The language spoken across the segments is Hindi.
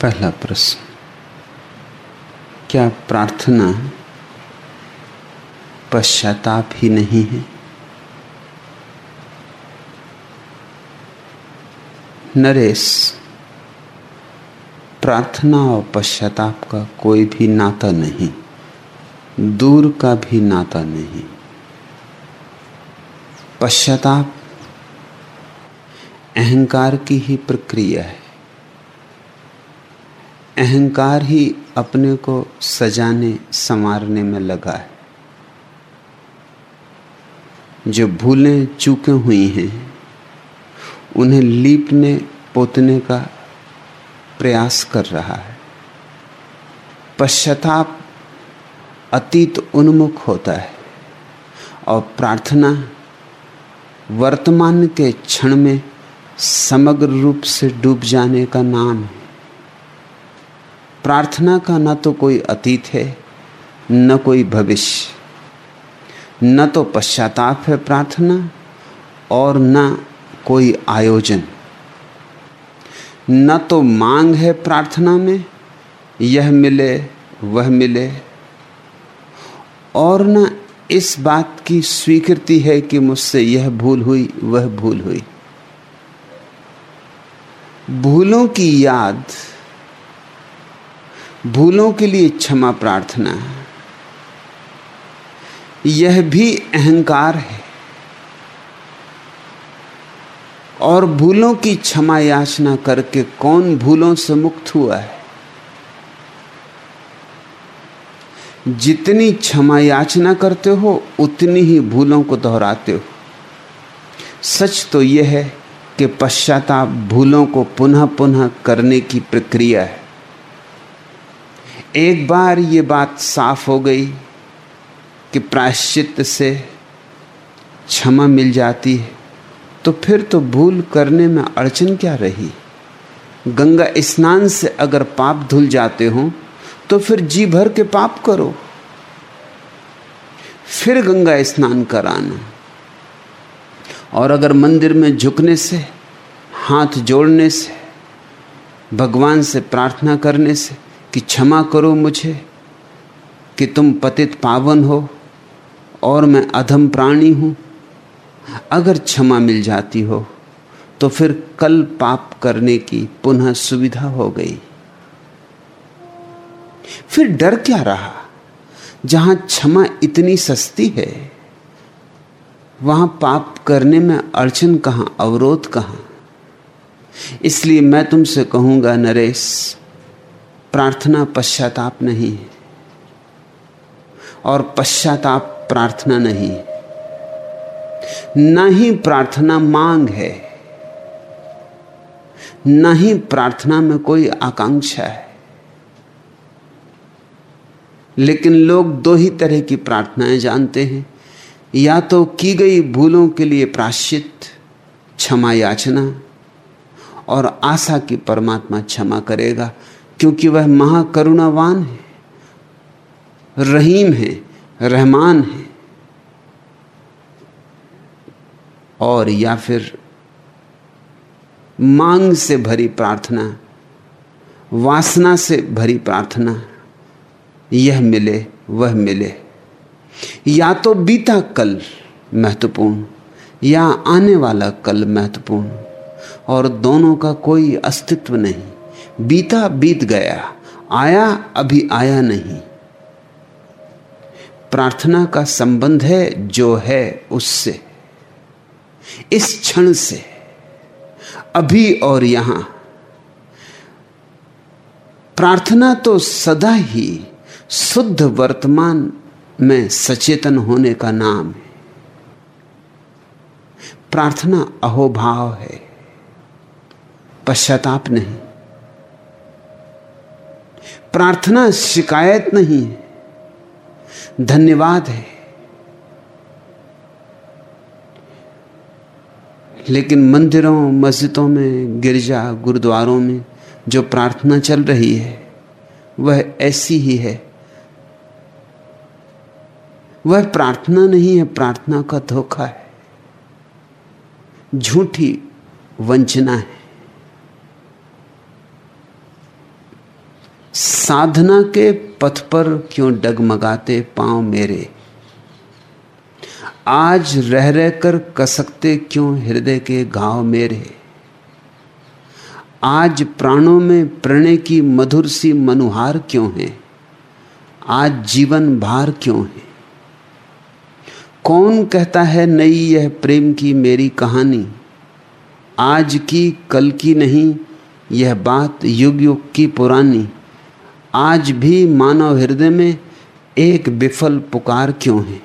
पहला प्रश्न, क्या प्रार्थना पश्चाताप ही नहीं है? नरेश, प्रार्थना और पश्चाताप का कोई भी नाता नहीं, दूर का भी नाता नहीं। पश्चाताप अहंकार की ही प्रक्रिया है। अहंकार ही अपने को सजाने, संवारने में लगा है। जो भूलें चूके हुई हैं, उन्हें लीपने, पोतने का प्रयास कर रहा है। पश्चाताप अतीत उन्मुख होता है और प्रार्थना वर्तमान के क्षण में समग्र रूप से डूब जाने का नाम है। प्रार्थना का ना तो कोई अतीत है, न कोई भविष्य। न तो पश्चाताप है प्रार्थना और न कोई आयोजन। न तो मांग है प्रार्थना में, यह मिले, वह मिले। और न इस बात की स्वीकृति है कि मुझसे यह भूल हुई, वह भूल हुई। भूलों की याद भूलों के लिए क्षमा प्रार्थना यह भी अहंकार है। और भूलों की क्षमा याचना करके कौन भूलों से मुक्त हुआ है? जितनी क्षमा याचना करते हो, उतनी ही भूलों को दोहराते हो। सच तो यह है कि पश्चाताप भूलों को पुनः पुनः करने की प्रक्रिया है। एक बार ये बात साफ़ हो गई कि प्रायश्चित से क्षमा मिल जाती है तो फिर तो भूल करने में अड़चन क्या रही? गंगा स्नान से अगर पाप धुल जाते हो तो फिर जी भर के पाप करो। फिर गंगा स्नान कराना। और अगर मंदिर में झुकने से, हाथ जोड़ने से, भगवान से प्रार्थना करने से कि क्षमा करो मुझे, कि तुम पतित पावन हो और मैं अधम प्राणी हूँ। अगर क्षमा मिल जाती हो तो फिर कल पाप करने की पुनः सुविधा हो गई। फिर डर क्या रहा? जहाँ क्षमा इतनी सस्ती है, वहाँ पाप करने में अड़चन कहाँ, अवरोध कहाँ? इसलिए मैं तुमसे कहूँगा, नरेश प्रार्थना पश्चाताप नहीं है। और पश्चाताप प्रार्थना नहीं। न ही प्रार्थना मांग है। न ही प्रार्थना में कोई आकांक्षा है। लेकिन लोग दो ही तरह की प्रार्थनाएँ जानते हैं। या तो की गई भूलों के लिए प्राश्चित क्षमा याचना और आशा की परमात्मा क्षमा करेगा क्योंकि वह महाकरुणावान है, रहीम है, रहमान है। और या फिर मांग से भरी प्रार्थना, वासना से भरी प्रार्थना, यह मिले, वह मिले। या तो बीता कल महत्वपूर्ण, या आने वाला कल महत्वपूर्ण, और दोनों का कोई अस्तित्व नहीं। बीता बीत गया, आया अभी आया नहीं। प्रार्थना का संबंध है जो है उससे। इस क्षण से, अभी और यहाँ। प्रार्थना तो सदा ही शुद्ध वर्तमान में सचेतन होने का नाम है। प्रार्थना अहोभाव है, पश्चाताप नहीं। प्रार्थना शिकायत नहीं है। धन्यवाद है। लेकिन मंदिरों, मस्जिदों में, गिरजा, गुरुद्वारों में जो प्रार्थना चल रही है, वह ऐसी ही है। वह प्रार्थना नहीं है, प्रार्थना का धोखा है। झूठी वंचना है। साधना के पथ पर क्यों डगमगाते पाँव मेरे? आज रह रह कर कसकते क्यों हृदय के घाव मेरे? आज प्राणों में प्रणय की मधुर सी मनुहार क्यों है? आज जीवन भार क्यों है? कौन कहता है नई यह प्रेम की मेरी कहानी? आज की कल की नहीं, यह बात युग युग की पुरानी। आज भी मानव हृदय में एक विफल पुकार क्यों है?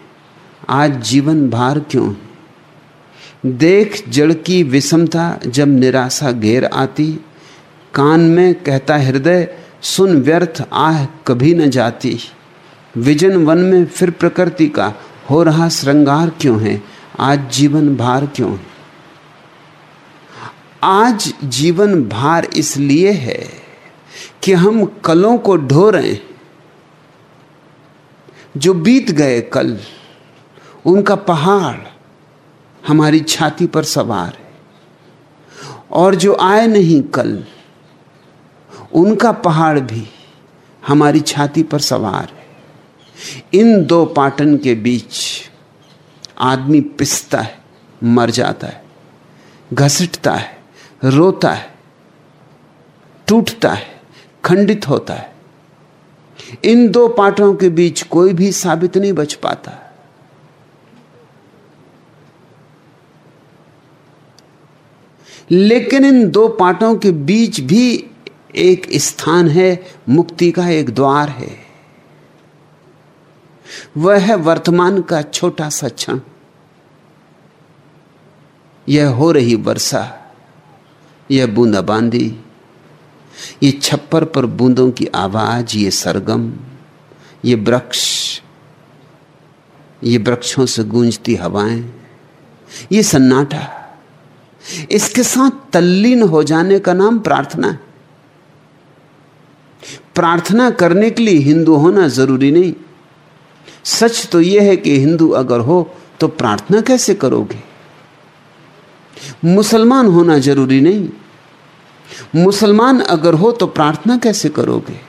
आज जीवन भार क्यों है? देख जड़ की विषमता जब निराशा घेर आती, कान में कहता हृदय, सुन व्यर्थ आह कभी न जाती। विजन वन में फिर प्रकृति का हो रहा श्रृंगार क्यों है? आज जीवन भार क्यों है? आज जीवन भार इसलिए है कि हम कलों को ढो रहे हैं। जो बीत गए कल, उनका पहाड़ हमारी छाती पर सवार है। और जो आए नहीं कल, उनका पहाड़ भी हमारी छाती पर सवार है। इन दो पाटन के बीच आदमी पिसता है, मर जाता है, घसीटता है, रोता है, टूटता है। खंडित होता है। इन दो पाठों के बीच कोई भी साबित नहीं बच पाता। लेकिन इन दो पाठों के बीच भी एक स्थान है, मुक्ति का एक द्वार है। वह है वर्तमान का छोटा सा क्षण। यह हो रही वर्षा, यह बूंदाबांदी ये छप्पर पर बूंदों की आवाज़, ये सरगम, ये वृक्ष, ये वृक्षों से गूंजती हवाएँ, ये सन्नाटा। इसके साथ तल्लीन हो जाने का नाम प्रार्थना है। प्रार्थना करने के लिए हिंदू होना ज़रूरी नहीं। सच तो यह है कि हिंदू अगर हो तो प्रार्थना कैसे करोगे? मुसलमान होना ज़रूरी नहीं। मुसलमान अगर हो तो प्रार्थना कैसे करोगे?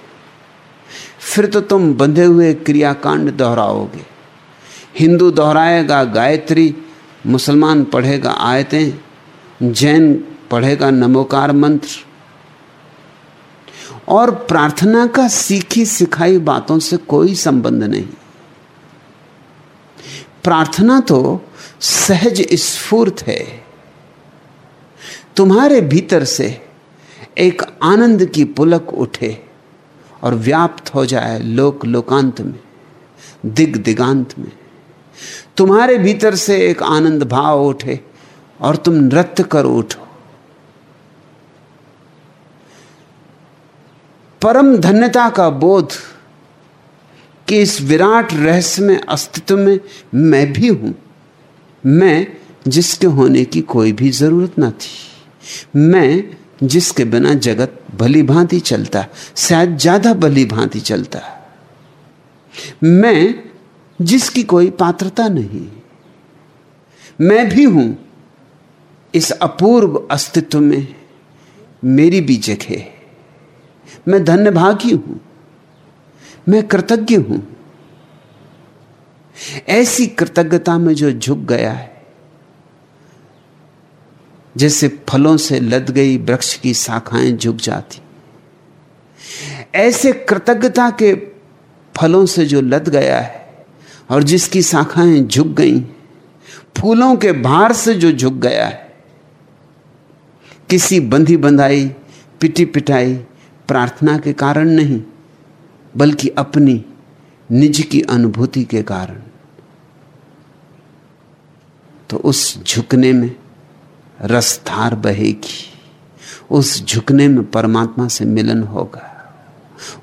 फिर तो तुम बंधे हुए क्रियाकांड दोहराओगे। हिंदू दोहराएगा गायत्री, मुसलमान पढ़ेगा आयतें, जैन पढ़ेगा नमोकार मंत्र। और प्रार्थना का सीखी सिखाई बातों से कोई संबंध नहीं। प्रार्थना तो सहज स्फूर्त है। तुम्हारे भीतर से एक आनंद की पुलक उठे और व्याप्त हो जाए लोक लोकांत में, दिग दिगांत में। तुम्हारे भीतर से एक आनंद भाव उठे और तुम नृत्य कर उठो। परम धन्यता का बोध कि इस विराट रहस्य में अस्तित्व में मैं भी हूँ, मैं जिसके होने की कोई भी ज़रूरत ना थी, मैं जिसके बिना जगत भली भांति चलता शायद ज़्यादा भली भांति चलता मैं जिसकी कोई पात्रता नहीं, मैं भी हूँ इस अपूर्व अस्तित्व में, मेरी भी जगह मैं धन्यभागी हूँ, मैं कृतज्ञ हूँ। ऐसी कृतज्ञता में जो झुक गया है जैसे फलों से लद गई वृक्ष की शाखाएँ झुक जाती। ऐसे कृतज्ञता के फलों से जो लद गया है और जिसकी शाखाएँ झुक गई, फूलों के भार से जो झुक गया है, किसी बंधी बंधाई, पिटी पिटाई प्रार्थना के कारण नहीं, बल्कि अपनी निज की अनुभूति के कारण। तो उस झुकने में रसधार बहेगी। उस झुकने में परमात्मा से मिलन होगा।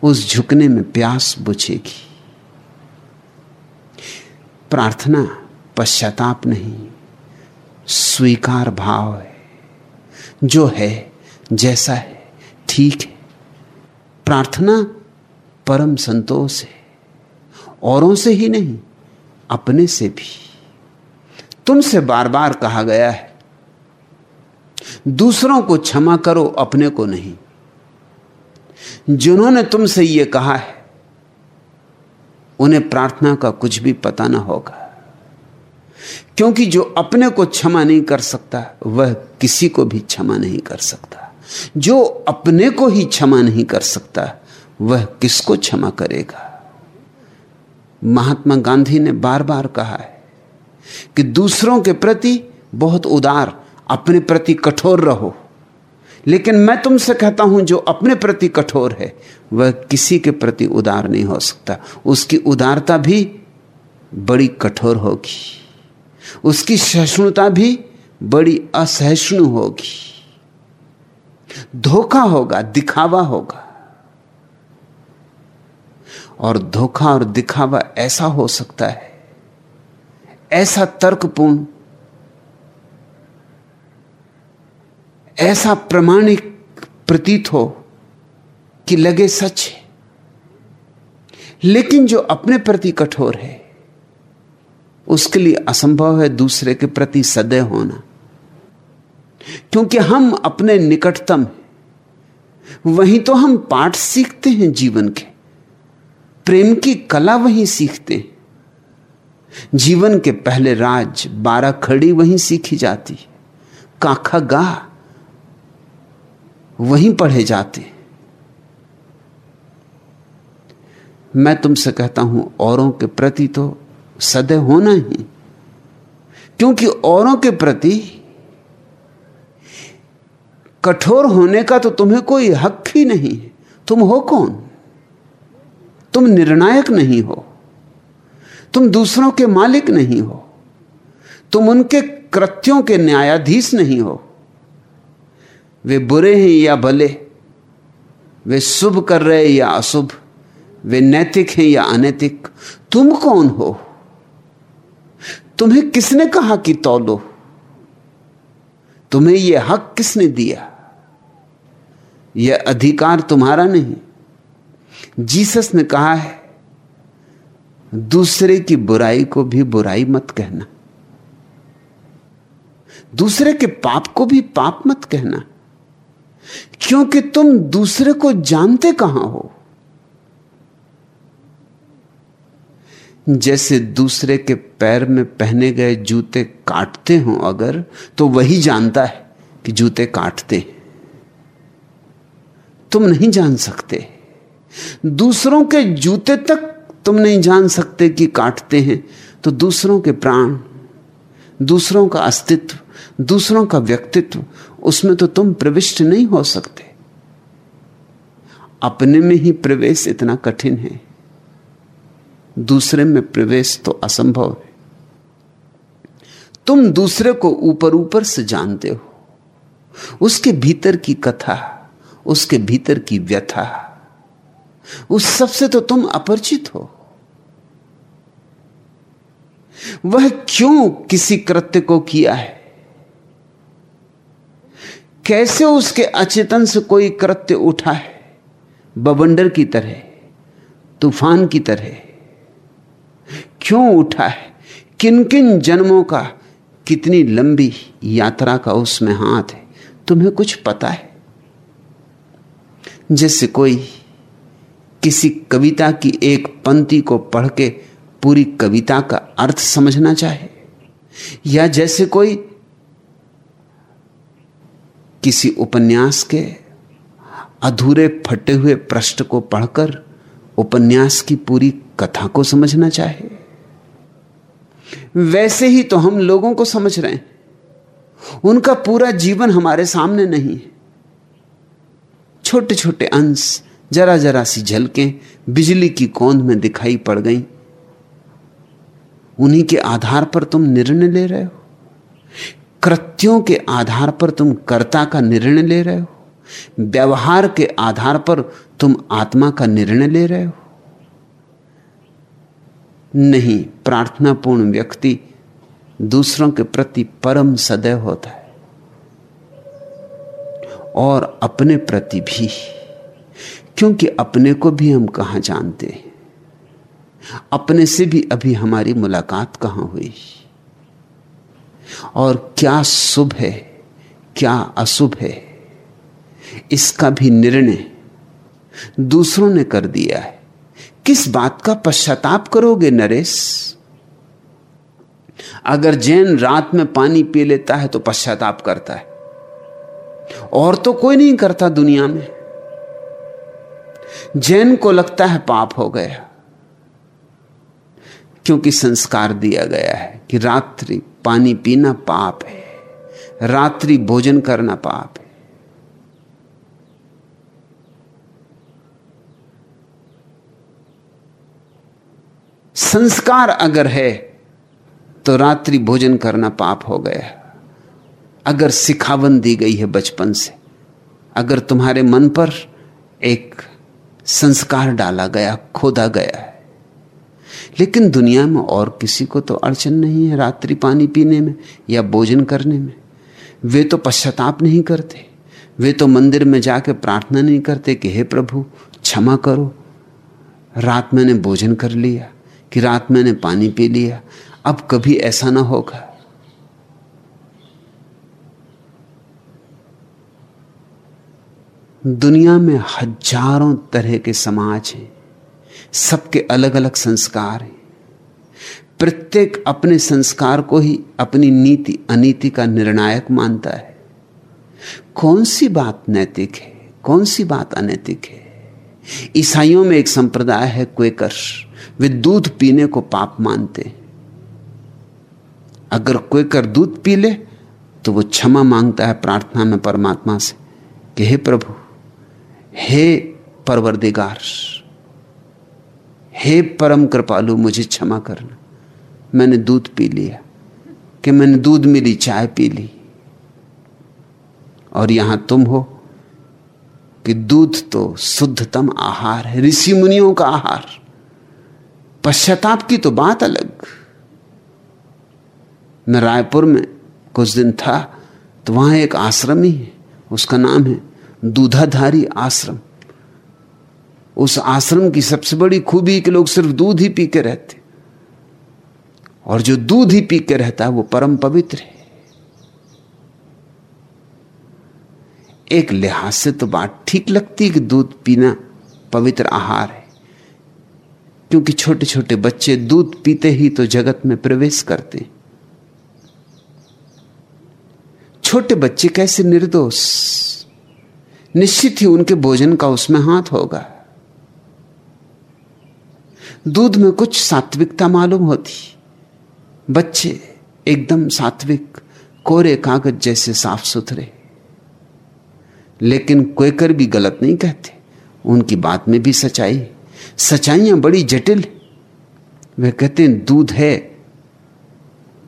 उस झुकने में प्यास बुझेगी। प्रार्थना पश्चाताप नहीं, स्वीकार भाव है। जो है, जैसा है, ठीक है। प्रार्थना परम संतोष है। औरों से ही नहीं, अपने से भी। तुमसे बार बार कहा गया है दूसरों को क्षमा करो, अपने को नहीं। जिन्होंने तुमसे यह कहा है, उन्हें प्रार्थना का कुछ भी पता ना होगा। क्योंकि जो अपने को क्षमा नहीं कर सकता, वह किसी को भी क्षमा नहीं कर सकता। जो अपने को ही क्षमा नहीं कर सकता, वह किसको क्षमा करेगा? महात्मा गांधी ने बार बार कहा है कि दूसरों के प्रति बहुत उदार अपने प्रति कठोर रहो। लेकिन मैं तुमसे कहता हूँ, जो अपने प्रति कठोर है, वह किसी के प्रति उदार नहीं हो सकता। उसकी उदारता भी बड़ी कठोर होगी। उसकी सहिष्णुता भी बड़ी असहिष्णु होगी। धोखा होगा, दिखावा होगा। और धोखा और दिखावा ऐसा हो सकता है, ऐसा तर्कपूर्ण ऐसा प्रमाणिक प्रतीत हो कि लगे सच है। लेकिन जो अपने प्रति कठोर है, उसके लिए असंभव है दूसरे के प्रति सदैव होना। क्योंकि हम अपने निकटतम वहीं तो हम पाठ सीखते हैं जीवन के। प्रेम की कला वहीं सीखते हैं। जीवन के पहले राज, बारह खड़ी वहीं सीखी जाती काखा गा वहीं पढ़े जाते। मैं तुमसे कहता हूँ, औरों के प्रति तो सदैव होना ही। क्योंकि औरों के प्रति कठोर होने का तो तुम्हें कोई हक ही नहीं। तुम हो कौन? तुम निर्णायक नहीं हो। तुम दूसरों के मालिक नहीं हो। तुम उनके कृत्यों के न्यायाधीश नहीं हो। वे बुरे हैं या भले? वे शुभ कर रहे हैं या अशुभ? वे नैतिक हैं या अनैतिक? तुम कौन हो? तुम्हें किसने कहा कि तौलो? तुम्हें यह हक किसने दिया? यह अधिकार तुम्हारा नहीं। जीसस ने कहा है, दूसरे की बुराई को भी बुराई मत कहना। दूसरे के पाप को भी पाप मत कहना। क्योंकि तुम दूसरे को जानते कहाँ हो? जैसे दूसरे के पैर में पहने गए जूते काटते हो अगर तो वही जानता है कि जूते काटते तुम नहीं जान सकते। दूसरों के जूते तक तुम नहीं जान सकते कि काटते हैं तो दूसरों के प्राण, दूसरों का अस्तित्व, दूसरों का व्यक्तित्व उसमें तो तुम प्रविष्ट नहीं हो सकते। अपने में ही प्रवेश इतना कठिन है। दूसरे में प्रवेश तो असंभव है। तुम दूसरे को ऊपर ऊपर से जानते हो। उसके भीतर की कथा, उसके भीतर की व्यथा, उस सबसे तो तुम अपरिचित हो। वह क्यों किसी कृत्य को किया है? कैसे उसके अचेतन से कोई कृत्य उठा है? बबंडर की तरह, तूफ़ान की तरह। क्यों उठा है? किन किन जन्मों का कितनी लंबी यात्रा का उसमें हाथ है? तुम्हें कुछ पता है? जैसे कोई किसी कविता की एक पंक्ति को पढ़ के पूरी कविता का अर्थ समझना चाहे, या जैसे कोई किसी उपन्यास के अधूरे फटे हुए पृष्ठ को पढ़कर उपन्यास की पूरी कथा को समझना चाहे। वैसे ही तो हम लोगों को समझ रहे हैं। उनका पूरा जीवन हमारे सामने नहीं है। छोटे छोटे अंश जरा जरा सी झलकें बिजली की कौंध में दिखाई पड़ गई। उन्हीं के आधार पर तुम निर्णय ले रहे हो। कृत्यों के आधार पर तुम कर्ता का निर्णय ले रहे हो। व्यवहार के आधार पर तुम आत्मा का निर्णय ले रहे हो। नहीं, प्रार्थनापूर्ण व्यक्ति दूसरों के प्रति परम सदैव होता है और अपने प्रति भी, क्योंकि अपने को भी हम कहाँ जानते हैं। अपने से भी अभी हमारी मुलाकात कहाँ हुई? और क्या शुभ है, क्या अशुभ है, इसका भी निर्णय दूसरों ने कर दिया है। किस बात का पश्चाताप करोगे नरेश? अगर जैन रात में पानी पी लेता है तो पश्चाताप करता है। और तो कोई नहीं करता दुनिया में। जैन को लगता है पाप हो गया। क्योंकि संस्कार दिया गया है कि रात्रि पानी पीना पाप है, रात्रि भोजन करना पाप है। संस्कार अगर है तो रात्रि भोजन करना पाप हो गया। अगर सिखावन दी गई है बचपन से, अगर तुम्हारे मन पर एक संस्कार डाला गया, खोदा गया है लेकिन दुनिया में और किसी को तो अड़चन नहीं है रात्रि पानी पीने में या भोजन करने में। वे तो पश्चाताप नहीं करते। वे तो मंदिर में जाके प्रार्थना नहीं करते कि हे प्रभु, क्षमा करो। रात मैंने भोजन कर लिया कि रात मैंने पानी पी लिया। अब कभी ऐसा ना होगा। दुनिया में हज़ारों तरह के समाज हैं। सबके अलग अलग संस्कार हैं। प्रत्येक अपने संस्कार को ही अपनी नीति, अनीति का निर्णायक मानता है। कौन सी बात नैतिक है? कौन सी बात अनैतिक है? ईसाइयों में एक संप्रदाय है क्वेकर वे दूध पीने को पाप मानते अगर क्वेकर दूध पी ले तो वो क्षमा माँगता है प्रार्थना में परमात्मा से कि हे प्रभु, हे परवरदिगार। हे परम कृपालु, मुझे क्षमा करना। मैंने दूध पी लिया, कि मैंने दूध मिली, चाय पी ली। और यहाँ तुम हो, कि दूध तो शुद्धतम आहार है ऋषि मुनियों का आहार। पश्चाताप की तो बात अलग। मैं रायपुर में कुछ दिन था तो वहाँ एक आश्रम ही है, उसका नाम है दूधाधारी आश्रम। उस आश्रम की सबसे बड़ी खूबी कि लोग सिर्फ़ दूध ही पी के रहते। और जो दूध ही पी के रहता है, वो परम पवित्र है। एक लिहाज से तो बात ठीक लगती है कि दूध पीना पवित्र आहार है। क्योंकि छोटे छोटे बच्चे दूध पीते ही तो जगत में प्रवेश करते हैं। छोटे बच्चे कैसे निर्दोष? निश्चित ही उनके भोजन का उसमें हाथ होगा। दूध में कुछ सात्विकता मालूम होती। बच्चे एकदम सात्विक, कोरे कागज़ जैसे साफ़ सुथरे। लेकिन कोई कर भी गलत नहीं कहते। उनकी बात में भी सच्चाई। सच्चाइयाँ बड़ी जटिल। वे कहते हैं, दूध है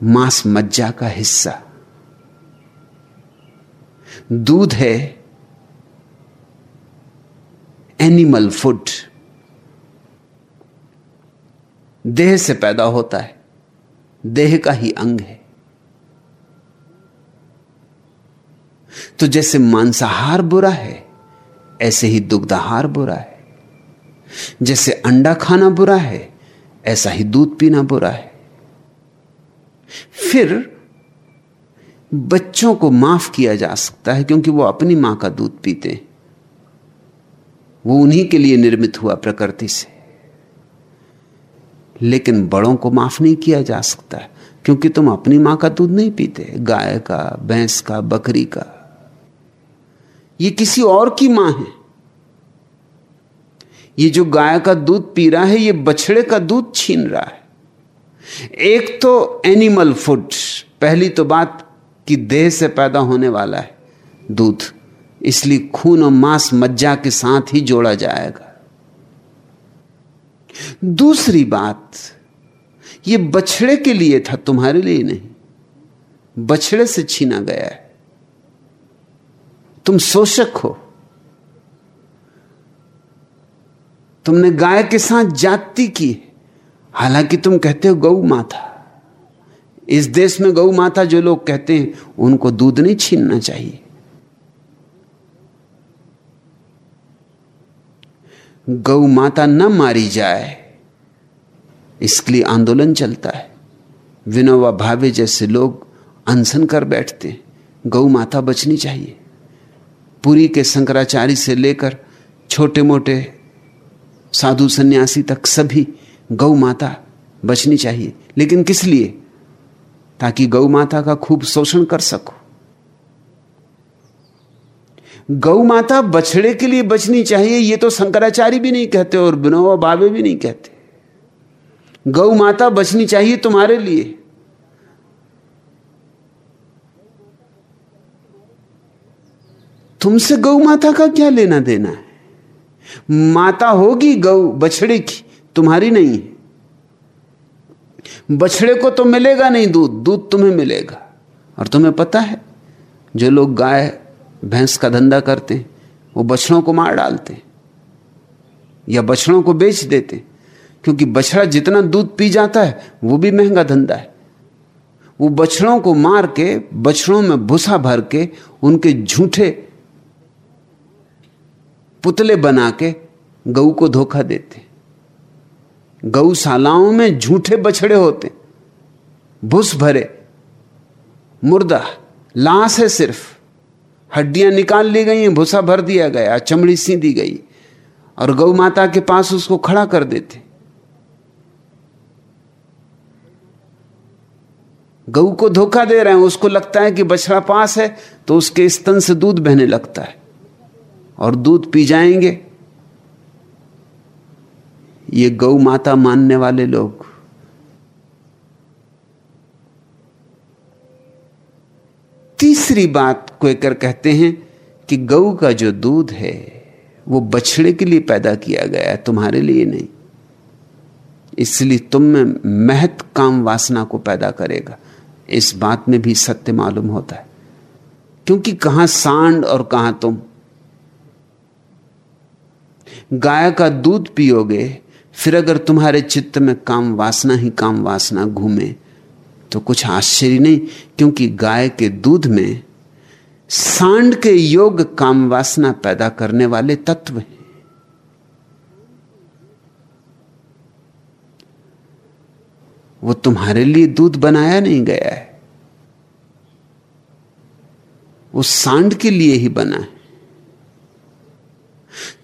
मांस मज्जा का हिस्सा। दूध है एनिमल फ़ूड। देह से पैदा होता है। देह का ही अंग है। तो जैसे मांसाहार बुरा है, ऐसे ही दुग्धाहार बुरा है। जैसे अंडा खाना बुरा है, ऐसा ही दूध पीना बुरा है। फिर बच्चों को माफ़ किया जा सकता है, क्योंकि वो अपनी माँ का दूध पीते हैं। वो उन्हीं के लिए निर्मित हुआ प्रकृति से। लेकिन बड़ों को माफ़ नहीं किया जा सकता है क्योंकि तुम अपनी माँ का दूध नहीं पीते, गाय का, भैंस का, बकरी का। ये किसी और की माँ है। ये जो गाय का दूध पी रहा है, ये बछड़े का दूध छीन रहा है। एक तो एनिमल फ़ूड पहली तो बात कि देह से पैदा होने वाला है दूध, इसलिए खून और मांस मज्जा के साथ ही जोड़ा जाएगा। दूसरी बात, ये बछड़े के लिए था, तुम्हारे लिए नहीं। बछड़े से छीना गया है। तुम शोषक हो। तुमने गाय के साथ जाति की हालाँकि तुम कहते हो गौ माता। इस देश में गौ माता जो लोग कहते हैं, उनको दूध नहीं छीनना चाहिए। गौ माता न मारी जाए, इसके लिए आंदोलन चलता है। विनोबा भावे जैसे लोग अनशन कर बैठते गौ माता बचनी चाहिए। पुरी के शंकराचार्य से लेकर छोटे मोटे साधु सन्यासी तक सभी गौ माता बचनी चाहिए। लेकिन किस लिए? ताकि गौ माता का खूब शोषण कर सको। गौ माता बछड़े के लिए बचनी चाहिए, ये तो शंकराचार्य भी नहीं कहते और बिनोबा बाबे भी नहीं कहते। गौ माता बचनी चाहिए तुम्हारे लिए। तुमसे गौ माता का क्या लेना देना है? माता होगी गौ बछड़े की, तुम्हारी नहीं है। बछड़े को तो मिलेगा नहीं दूध दूध तुम्हें मिलेगा। और तुम्हें पता है, जो लोग गाय भैंस का धंधा करते, वो बछड़ों को मार डालते या बछड़ों को बेच देते, क्योंकि बछड़ा जितना दूध पी जाता है, वो भी महँगा धंधा है। वो बछड़ों को मार के, बछड़ों में भूसा भर के, उनके झूठे पुतले बना के गऊ को धोखा देते। गौशालाओं में झूठे बछड़े होते, भूस भरे, मुर्दा, लाश है सिर्फ़। हड्डियाँ निकाल ली गई, भूसा भर दिया गया, चमड़ी सी दी गई और गौ माता के पास उसको खड़ा कर देते। गऊ को धोखा दे रहे हैं, उसको लगता है कि बछड़ा पास है तो उसके स्तन से दूध बहने लगता है और दूध पी जाएँगे। ये गौ माता मानने वाले लोग तीसरी बात कोकर कहते हैं कि गऊ का जो दूध है, वो बछड़े के लिए पैदा किया गया है, तुम्हारे लिए नहीं। इसलिए तुम में महत काम वासना को पैदा करेगा। इस बात में भी सत्य मालूम होता है। क्योंकि कहाँ सांड और कहाँ तुम? गाय का दूध पियोगे, फिर अगर तुम्हारे चित्त में काम वासना ही काम वासना घूमे तो कुछ आश्चर्य नहीं, क्योंकि गाय के दूध में सांड के योग काम वासना पैदा करने वाले तत्व हैं। वो तुम्हारे लिए दूध बनाया नहीं गया है। वो सांड के लिए ही बना है।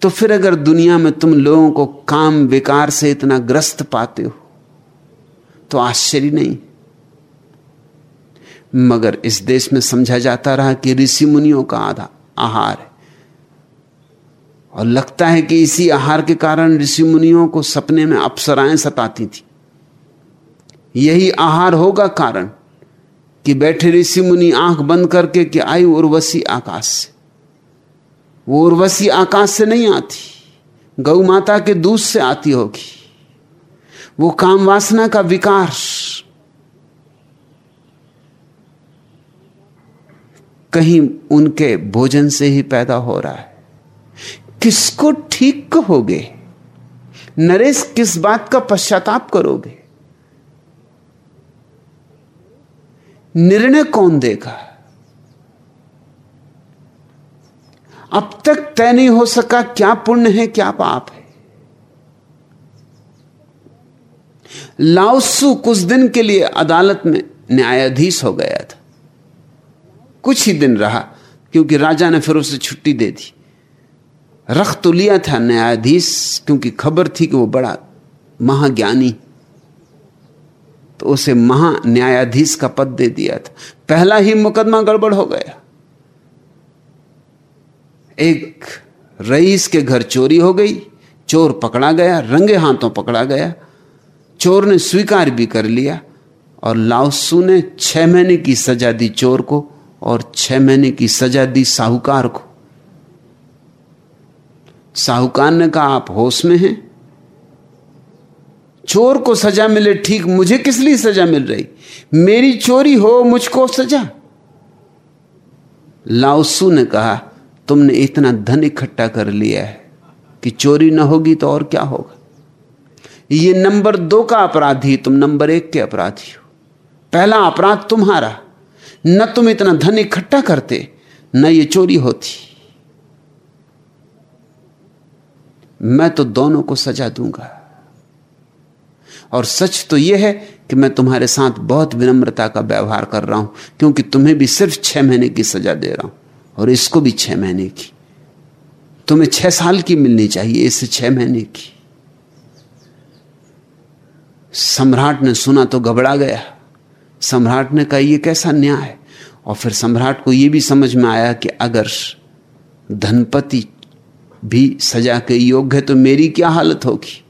तो फिर अगर दुनिया में तुम लोगों को काम विकार से इतना ग्रस्त पाते हो तो आश्चर्य नहीं। मगर इस देश में समझा जाता रहा कि ऋषि मुनियों का आधा आहार है। और लगता है कि इसी आहार के कारण ऋषि मुनियों को सपने में अप्सराएँ सताती थी। यही आहार होगा कारण कि बैठे ऋषि मुनि आँख बंद करके कि आई उर्वशी आकाश से। वो उर्वशी आकाश से नहीं आती, गौ माता के दूध से आती होगी। वो काम वासना का विकार कहीं उनके भोजन से ही पैदा हो रहा है। किसको ठीक कहोगे? नरेश, किस बात का पश्चाताप करोगे? निर्णय कौन देगा? अब तक तय नहीं हो सका क्या पुण्य है, क्या पाप है। लाउसु कुछ दिन के लिए अदालत में न्यायाधीश हो गया था। कुछ ही दिन रहा, क्योंकि राजा ने फिर उसे छुट्टी दे दी। रख तो लिया था न्यायाधीश, क्योंकि खबर थी कि वो बड़ा महाज्ञानी। तो उसे महा न्यायाधीश का पद दे दिया था। पहला ही मुकदमा गड़बड़ हो गया। एक रईस के घर चोरी हो गई, चोर पकड़ा गया, रंगे हाथों पकड़ा गया। चोर ने स्वीकार भी कर लिया, और लाउसू ने छह महीने की सजा दी चोर को। और छह महीने की सजा दी साहूकार को। साहूकार ने कहा, आप होश में हैं? चोर को सजा मिले ठीक, मुझे किस लिए सजा मिल रही? मेरी चोरी हो, मुझको सजा? लाउसू ने कहा, तुमने इतना धन इकट्ठा कर लिया है कि चोरी ना होगी तो और क्या होगा? ये नंबर दो का अपराधी, तुम नंबर एक के अपराधी हो। पहला अपराध तुम्हारा न तुम इतना धन इकट्ठा करते, न ये चोरी होती। मैं तो दोनों को सजा दूँगा। और सच तो यह है कि मैं तुम्हारे साथ बहुत विनम्रता का व्यवहार कर रहा हूँ, क्योंकि तुम्हें भी सिर्फ़ छह महीने की सजा दे रहा हूँ, और इसको भी छह महीने की। तुम्हें छह साल की मिलनी चाहिए इससे छह महीने की। सम्राट ने सुना तो घबरा गया। सम्राट ने कहा यह कैसा न्याय? और फिर सम्राट को यह भी समझ में आया कि अगर धनपति भी सजा के योग्य है तो मेरी क्या हालत होगी?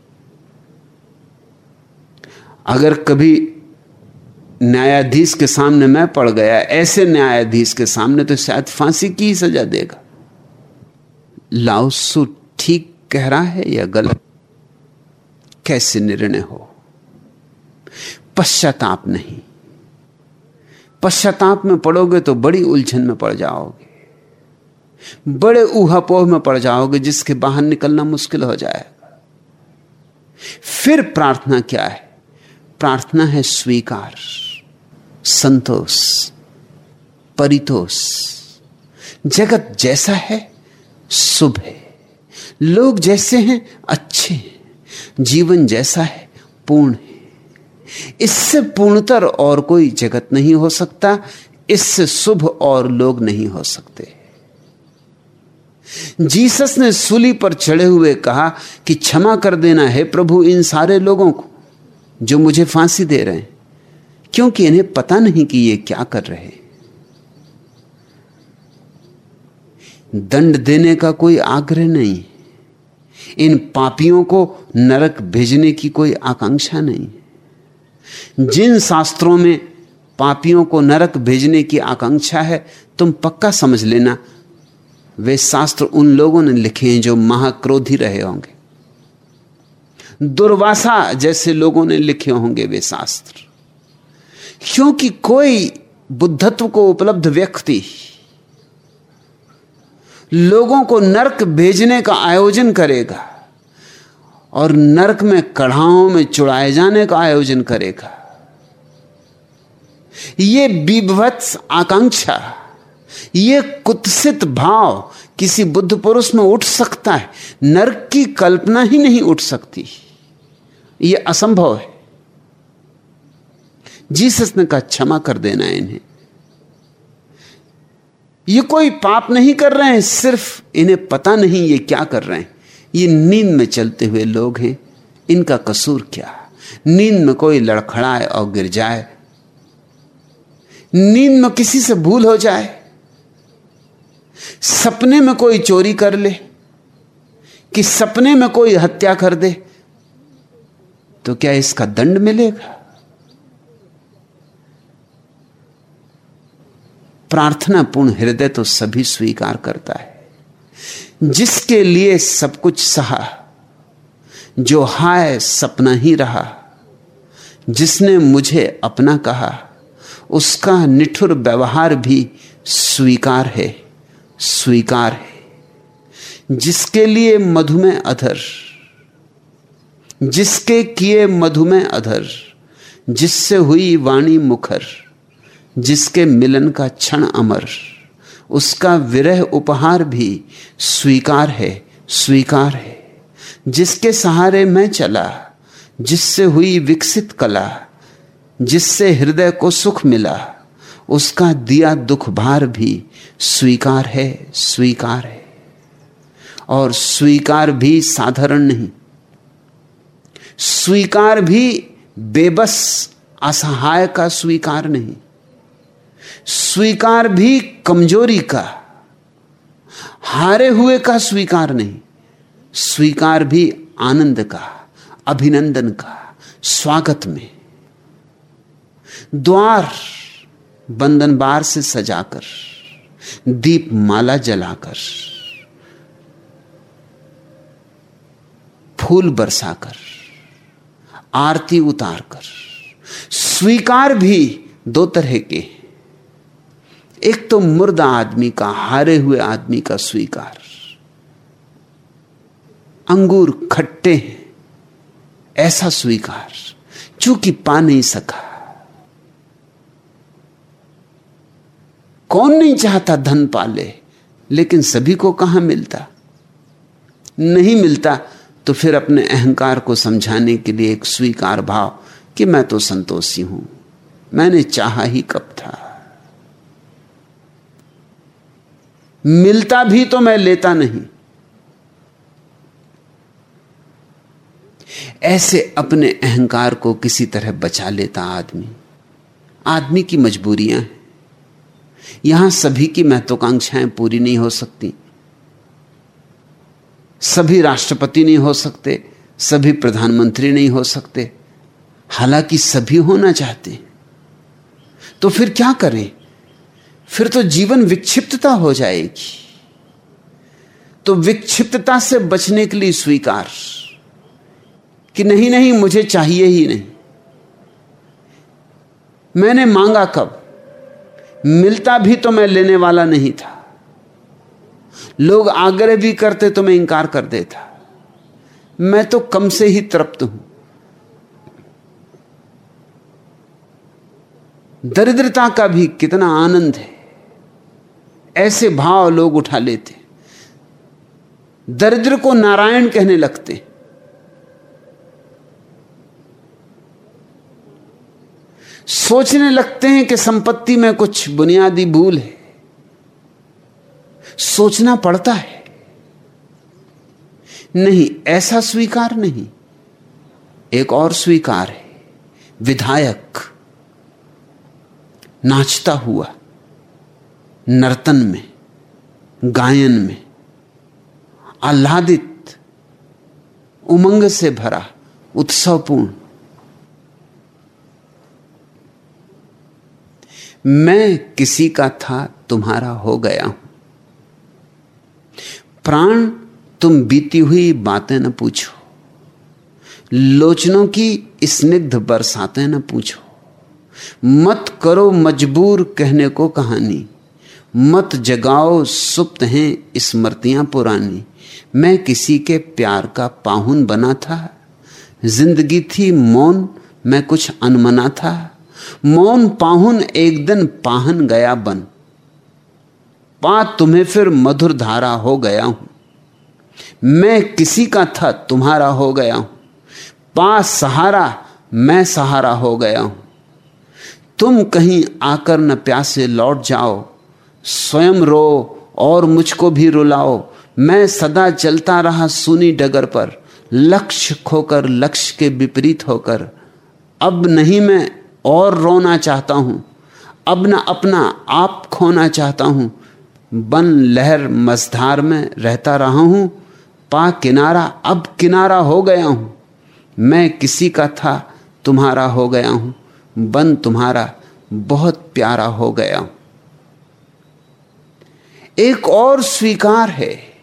अगर कभी न्यायाधीश के सामने मैं पड़ गया, ऐसे न्यायाधीश के सामने तो शायद फांसी की ही सजा देगा। लाउसु ठीक कह रहा है या गलत? कैसे निर्णय हो? पश्चाताप नहीं। पश्चाताप में पड़ोगे तो बड़ी उलझन में पड़ जाओगे। बड़े ऊहापोह में पड़ जाओगे, जिसके बाहर निकलना मुश्किल हो जाएगा। फिर प्रार्थना क्या है? प्रार्थना है स्वीकार, संतोष, परितोष। जगत जैसा है, शुभ है। लोग जैसे हैं, अच्छे हैं। जीवन जैसा है, पूर्ण है। इससे पूर्णतर और कोई जगत नहीं हो सकता, इससे शुभ और लोग नहीं हो सकते। जीसस ने सूली पर चढ़े हुए कहा कि क्षमा कर देना है प्रभु इन सारे लोगों को जो मुझे फांसी दे रहे हैं, क्योंकि इन्हें पता नहीं कि ये क्या कर रहे दंड देने का कोई आग्रह नहीं, इन पापियों को नरक भेजने की कोई आकांक्षा नहीं। जिन शास्त्रों में पापियों को नरक भेजने की आकांक्षा है, तुम पक्का समझ लेना, वे शास्त्र उन लोगों ने लिखे हैं जो महाक्रोधी रहे होंगे। दुर्वासा जैसे लोगों ने लिखे होंगे वे शास्त्र। क्योंकि कोई बुद्धत्व को उपलब्ध व्यक्ति लोगों को नरक भेजने का आयोजन करेगा और नरक में कढ़ाओं में चुड़ाए जाने का आयोजन करेगा। ये विभत्स आकांक्षा यह कुत्सित भाव किसी बुद्ध पुरुष में उठ सकता है, नरक की कल्पना ही नहीं उठ सकती। यह असंभव है। जीसस ने कहा, क्षमा कर देना इन्हें। ये कोई पाप नहीं कर रहे हैं, सिर्फ़ इन्हें पता नहीं ये क्या कर रहे हैं। ये नींद में चलते हुए लोग हैं। इनका कसूर क्या? नींद में कोई लड़खड़ाए और गिर जाए। नींद में किसी से भूल हो जाए। सपने में कोई चोरी कर ले, कि सपने में कोई हत्या कर दे तो क्या इसका दंड मिलेगा? प्रार्थनापूर्ण हृदय तो सभी स्वीकार करता है। जिसके लिए सब कुछ सहा, जो हाय सपना ही रहा, जिसने मुझे अपना कहा, उसका निठुर व्यवहार भी स्वीकार है स्वीकार है। जिसके लिए मधुमेह अधर, जिसके किए मधुमेह अधर, जिससे हुई वाणी मुखर, जिसके मिलन का क्षण अमर। उसका विरह उपहार भी स्वीकार है स्वीकार है। जिसके सहारे मैं चला, जिससे हुई विकसित कला, जिससे हृदय को सुख मिला, उसका दिया दुख भार भी स्वीकार है स्वीकार है। और स्वीकार भी साधारण नहीं। स्वीकार भी बेबस असहाय का स्वीकार नहीं। स्वीकार भी कमज़ोरी का, हारे हुए का स्वीकार नहीं, स्वीकार भी आनंद का, अभिनंदन का, स्वागत में। द्वार बंधन बार से सजाकर, दीप माला जलाकर, फूल बरसाकर, आरती उतारकर, स्वीकार भी दो तरह के एक तो मुर्दा आदमी का, हारे हुए आदमी का स्वीकार। अंगूर खट्टे हैं, ऐसा स्वीकार। चूँकि पा नहीं सका। कौन नहीं चाहता धन पाले, लेकिन सभी को कहाँ मिलता? नहीं मिलता तो फिर अपने अहंकार को समझाने के लिए एक स्वीकार भाव कि मैं तो संतोषी हूँ। मैंने चाहा ही कब था। मिलता भी तो मैं लेता नहीं। ऐसे अपने अहंकार को किसी तरह बचा लेता आदमी। आदमी की मजबूरियाँ हैं। यहाँ सभी की महत्वाकांक्षाएँ पूरी नहीं हो सकती। सभी राष्ट्रपति नहीं हो सकते, सभी प्रधानमंत्री नहीं हो सकते। हालाँकि सभी होना चाहते तो फिर क्या करें? फिर तो जीवन विक्षिप्तता हो जाएगी। तो विक्षिप्तता से बचने के लिए स्वीकार कि नहीं नहीं, मुझे चाहिए ही नहीं। मैंने मांगा कब? मिलता भी तो मैं लेने वाला नहीं था। लोग आग्रह भी करते तो मैं इंकार कर देता। मैं तो कम से ही तृप्त हूँ। दरिद्रता का भी कितना आनंद है। ऐसे भाव लोग उठा लेते। दरिद्र को नारायण कहने लगते। सोचने लगते हैं कि संपत्ति में कुछ बुनियादी भूल है। सोचना पड़ता है। नहीं, ऐसा स्वीकार नहीं। एक और स्वीकार है। विधायक नाचता हुआ। नर्तन में, गायन में, आह्लादित, उमंग से भरा, उत्सवपूर्ण। मैं किसी का था, तुम्हारा हो गया हूँ। प्राण, तुम बीती हुई बातें न पूछो। लोचनों की स्निग्ध बरसातें न पूछो। मत करो मजबूर कहने को कहानी। मत जगाओ सुप्त हैं स्मृतियाँ पुरानी। मैं किसी के प्यार का पाहुन बना था। ज़िंदगी थी मौन, मैं कुछ अनमना था। मौन पाहुन एक दिन पाहन गया बन। पा तुम्हें फिर मधुर धारा हो गया हूँ। मैं किसी का था तुम्हारा हो गया हूँ। पा सहारा, मैं सहारा हो गया हूँ। तुम कहीं आकर न प्यासे लौट जाओ। स्वयं रो और मुझको भी रुलाओ। मैं सदा चलता रहा सुनी डगर पर, लक्ष्य खोकर, लक्ष्य के विपरीत होकर। अब नहीं मैं और रोना चाहता हूँ, अब न अपना आप खोना चाहता हूँ। बन लहर मझधार में रहता रहा हूँ, पा किनारा अब किनारा हो गया हूँ। मैं किसी का था, तुम्हारा हो गया हूँ, बन तुम्हारा बहुत प्यारा हो गया हूँ। एक और स्वीकार है,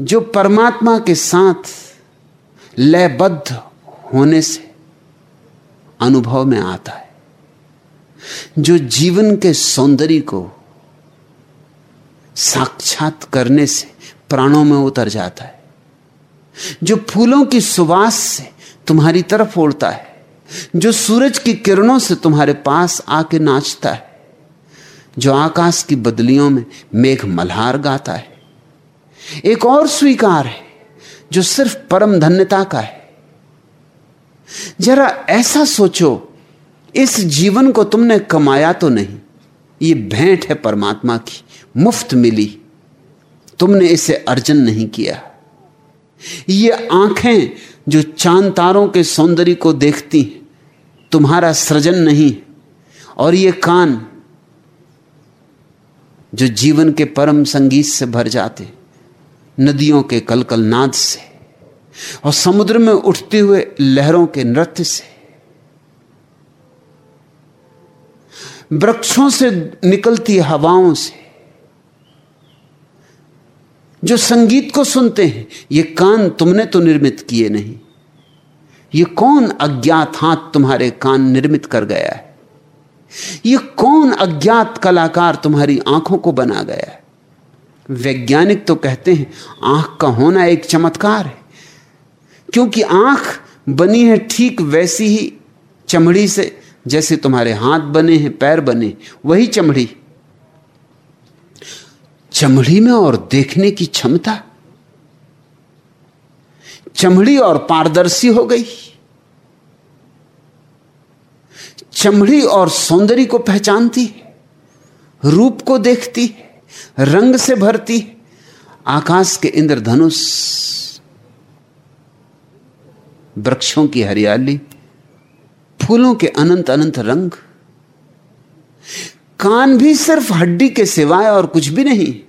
जो परमात्मा के साथ लयबद्ध होने से अनुभव में आता है, जो जीवन के सौंदर्य को साक्षात करने से प्राणों में उतर जाता है, जो फूलों की सुवास से तुम्हारी तरफ़ उड़ता है, जो सूरज की किरणों से तुम्हारे पास आके नाचता है। जो आकाश की बदलियों में मेघ मल्हार गाता है। एक और स्वीकार है, जो सिर्फ़ परम धन्यता का है। जरा ऐसा सोचो, इस जीवन को तुमने कमाया तो नहीं, ये भेंट है परमात्मा की, मुफ़्त मिली। तुमने इसे अर्जन नहीं किया। ये आँखें जो चाँद तारों के सौंदर्य को देखती हैं, तुम्हारा सृजन नहीं, और ये कान जो जीवन के परम संगीत से भर जाते, नदियों के कलकल नाद से, और समुद्र में उठते हुए लहरों के नृत्य से, वृक्षों से निकलती हवाओं से, जो संगीत को सुनते हैं, ये कान तुमने तो निर्मित किए नहीं, ये कौन अज्ञात हाथ तुम्हारे कान निर्मित कर गया है? ये कौन अज्ञात कलाकार तुम्हारी आँखों को बना गया है? वैज्ञानिक तो कहते हैं, आँख का होना एक चमत्कार है। क्योंकि आँख बनी है ठीक वैसी ही चमड़ी से, जैसे तुम्हारे हाथ बने हैं, पैर बने वही चमड़ी। चमड़ी में और देखने की क्षमता? चमड़ी और पारदर्शी हो गई। चमड़ी और सौंदर्य को पहचानती, रूप को देखती, रंग से भरती, आकाश के इंद्रधनुष, वृक्षों की हरियाली, फूलों के अनंत अनंत रंग। कान भी सिर्फ़ हड्डी के सिवाय और कुछ भी नहीं,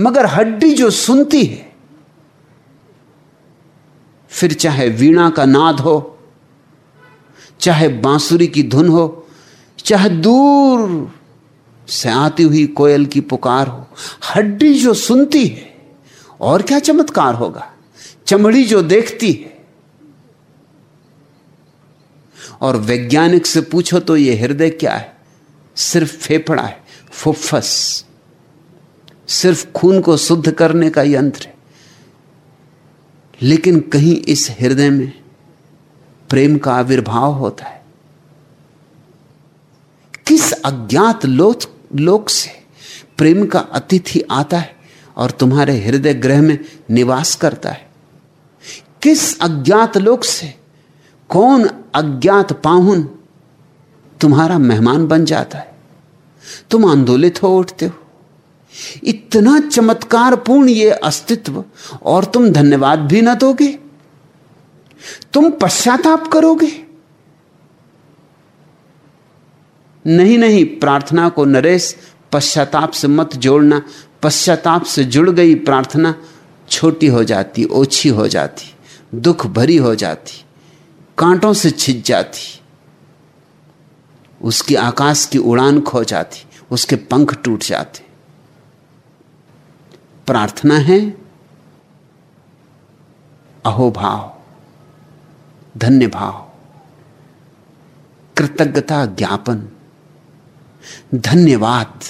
मगर हड्डी जो सुनती है। फिर चाहे वीणा का नाद हो चाहे बांसुरी की धुन हो, चाहे दूर से आती हुई कोयल की पुकार हो, हड्डी जो सुनती है और क्या चमत्कार होगा? चमड़ी जो देखती है। और वैज्ञानिक से पूछो तो यह हृदय क्या है? सिर्फ़ फेफड़ा है फुफ्फस सिर्फ़ खून को शुद्ध करने का यंत्र है। लेकिन कहीं इस हृदय में प्रेम का आविर्भाव होता है। किस अज्ञात लोक लोक से प्रेम का अतिथि आता है और तुम्हारे हृदय ग्रह में निवास करता है? किस अज्ञात लोक से कौन अज्ञात पाहुन तुम्हारा मेहमान बन जाता है? तुम आंदोलित हो उठते हो। इतना चमत्कारपूर्ण ये अस्तित्व और तुम धन्यवाद भी न दोगे। तुम पश्चाताप करोगे? नहीं नहीं प्रार्थना को नरेश, पश्चाताप से मत जोड़ना, पश्चाताप से जुड़ गई प्रार्थना, छोटी हो जाती, ओछी हो जाती, दुख भरी हो जाती, कांटों से छिज जाती, उसकी आकाश की उड़ान खो जाती, उसके पंख टूट जाते। प्रार्थना है अहोभाव धन्य भाव कृतज्ञता ज्ञापन। धन्यवाद।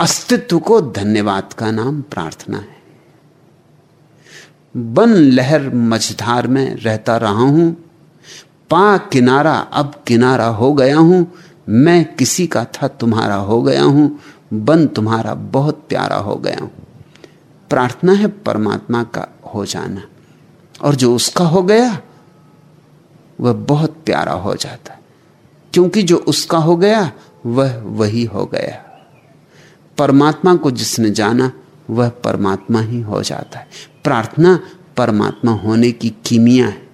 अस्तित्व को धन्यवाद का नाम प्रार्थना है। बन लहर मझधार में रहता रहा हूँ। पा किनारा अब किनारा हो गया हूँ। मैं किसी का था तुम्हारा हो गया हूँ। बन तुम्हारा बहुत प्यारा हो गया हूँ। प्रार्थना है परमात्मा का हो जाना। और जो उसका हो गया, वह बहुत प्यारा हो जाता। है क्योंकि जो उसका हो गया, वह वही हो गया। परमात्मा को जिसने जाना, वह परमात्मा ही हो जाता है। प्रार्थना परमात्मा होने की कीमिया है।